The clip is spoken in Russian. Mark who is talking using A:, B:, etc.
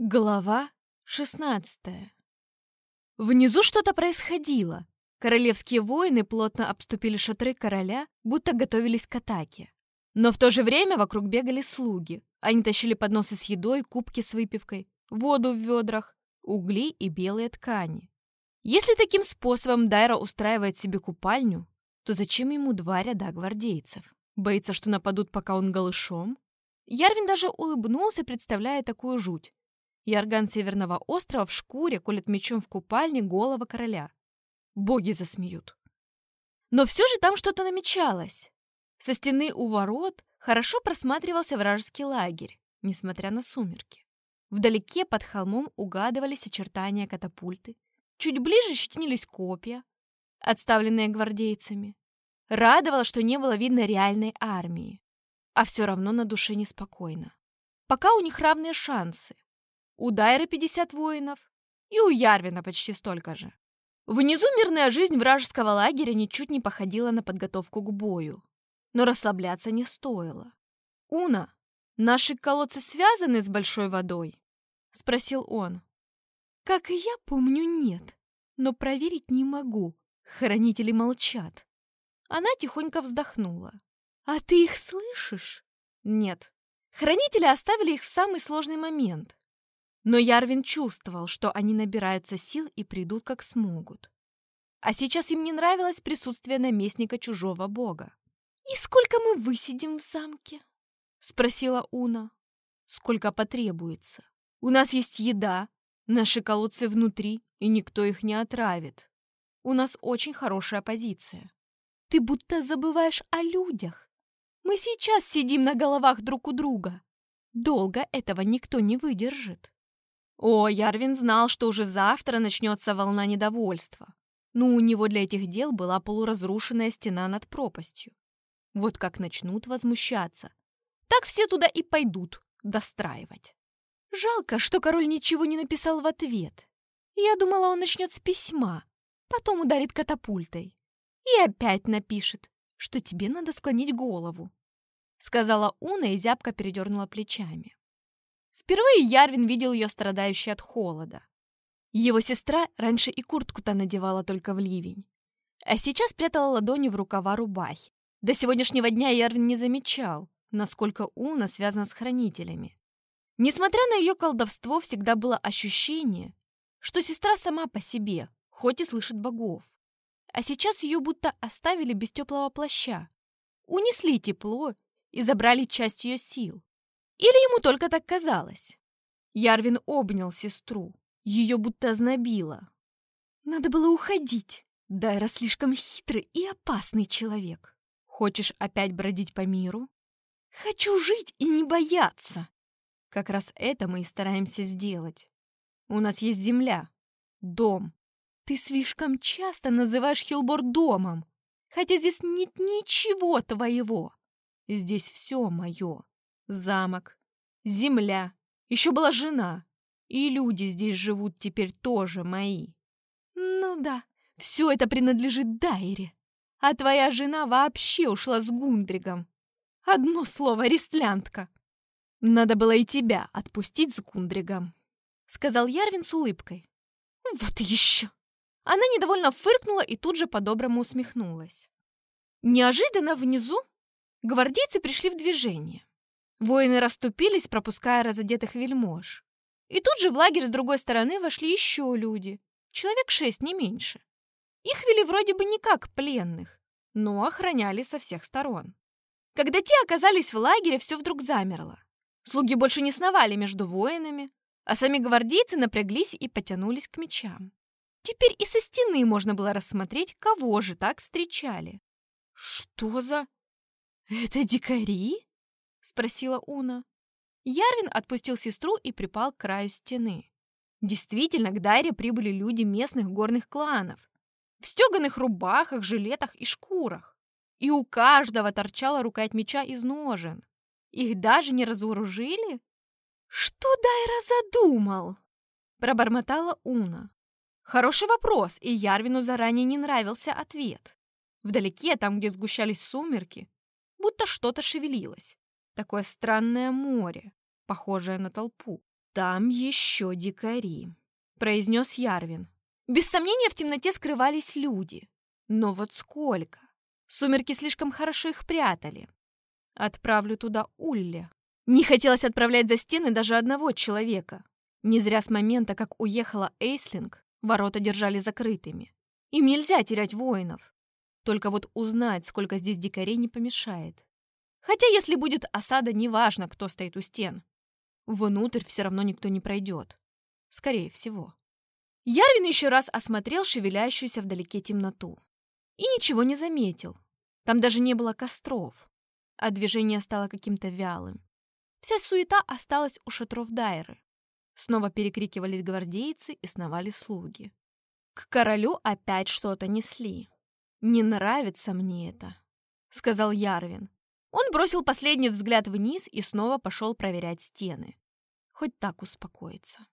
A: Глава 16 Внизу что-то происходило. Королевские воины плотно обступили шатры короля, будто готовились к атаке. Но в то же время вокруг бегали слуги. Они тащили подносы с едой, кубки с выпивкой, воду в ведрах, угли и белые ткани. Если таким способом Дайра устраивает себе купальню, то зачем ему два ряда гвардейцев? Боится, что нападут, пока он голышом? Ярвин даже улыбнулся, представляя такую жуть. Ярган Северного острова в шкуре колет мечом в купальне голого короля. Боги засмеют. Но все же там что-то намечалось. Со стены у ворот хорошо просматривался вражеский лагерь, несмотря на сумерки. Вдалеке под холмом угадывались очертания катапульты. Чуть ближе щетинились копья, отставленные гвардейцами. Радовало, что не было видно реальной армии. А все равно на душе неспокойно. Пока у них равные шансы. У Дайры 50 воинов, и у Ярвина почти столько же. Внизу мирная жизнь вражеского лагеря ничуть не походила на подготовку к бою. Но расслабляться не стоило. «Уна, наши колодцы связаны с большой водой?» — спросил он. «Как и я помню, нет. Но проверить не могу. Хранители молчат». Она тихонько вздохнула. «А ты их слышишь?» «Нет. Хранители оставили их в самый сложный момент. Но Ярвин чувствовал, что они набираются сил и придут как смогут. А сейчас им не нравилось присутствие наместника чужого бога. «И сколько мы высидим в замке?» — спросила Уна. «Сколько потребуется. У нас есть еда, наши колодцы внутри, и никто их не отравит. У нас очень хорошая позиция. Ты будто забываешь о людях. Мы сейчас сидим на головах друг у друга. Долго этого никто не выдержит. О, Ярвин знал, что уже завтра начнется волна недовольства. Но у него для этих дел была полуразрушенная стена над пропастью. Вот как начнут возмущаться, так все туда и пойдут достраивать. Жалко, что король ничего не написал в ответ. Я думала, он начнет с письма, потом ударит катапультой. И опять напишет, что тебе надо склонить голову. Сказала Уна и зябко передернула плечами. Впервые Ярвин видел ее страдающей от холода. Его сестра раньше и куртку-то надевала только в ливень. А сейчас прятала ладони в рукава рубахи. До сегодняшнего дня Ярвин не замечал, насколько Уна связана с хранителями. Несмотря на ее колдовство, всегда было ощущение, что сестра сама по себе, хоть и слышит богов. А сейчас ее будто оставили без теплого плаща. Унесли тепло и забрали часть ее сил. Или ему только так казалось? Ярвин обнял сестру. Ее будто знобило. Надо было уходить. Дайра слишком хитрый и опасный человек. Хочешь опять бродить по миру? Хочу жить и не бояться. Как раз это мы и стараемся сделать. У нас есть земля, дом. Ты слишком часто называешь Хилбор домом, хотя здесь нет ничего твоего. Здесь все мое замок, земля, еще была жена. И люди здесь живут теперь тоже мои. Ну да, все это принадлежит Дайре. А твоя жена вообще ушла с Гундригом. Одно слово, рестлянтка. Надо было и тебя отпустить с Гундригом, сказал Ярвин с улыбкой. Вот еще. Она недовольно фыркнула и тут же по-доброму усмехнулась. Неожиданно внизу гвардейцы пришли в движение. Воины расступились, пропуская разодетых вельмож. И тут же в лагерь с другой стороны вошли еще люди. Человек шесть, не меньше. Их вели вроде бы не как пленных, но охраняли со всех сторон. Когда те оказались в лагере, все вдруг замерло. Слуги больше не сновали между воинами, а сами гвардейцы напряглись и потянулись к мечам. Теперь и со стены можно было рассмотреть, кого же так встречали. «Что за... Это дикари?» Спросила Уна. Ярвин отпустил сестру и припал к краю стены. Действительно, к Дайре прибыли люди местных горных кланов. В стеганых рубахах, жилетах и шкурах. И у каждого торчала рукоять меча из ножен. Их даже не разоружили? «Что Дайра задумал?» Пробормотала Уна. Хороший вопрос, и Ярвину заранее не нравился ответ. Вдалеке, там, где сгущались сумерки, будто что-то шевелилось. Такое странное море, похожее на толпу. там еще дикари», — произнес Ярвин. Без сомнения, в темноте скрывались люди. Но вот сколько? Сумерки слишком хорошо их прятали. Отправлю туда Улли. Не хотелось отправлять за стены даже одного человека. Не зря с момента, как уехала Эйслинг, ворота держали закрытыми. Им нельзя терять воинов. Только вот узнать, сколько здесь дикарей, не помешает. Хотя если будет осада, неважно, кто стоит у стен. Внутрь все равно никто не пройдет. Скорее всего. Ярвин еще раз осмотрел шевелящуюся вдалеке темноту. И ничего не заметил. Там даже не было костров. А движение стало каким-то вялым. Вся суета осталась у шатров Дайры. Снова перекрикивались гвардейцы и сновали слуги. К королю опять что-то несли. «Не нравится мне это», — сказал Ярвин. Он бросил последний взгляд вниз и снова пошел проверять стены. Хоть так успокоиться.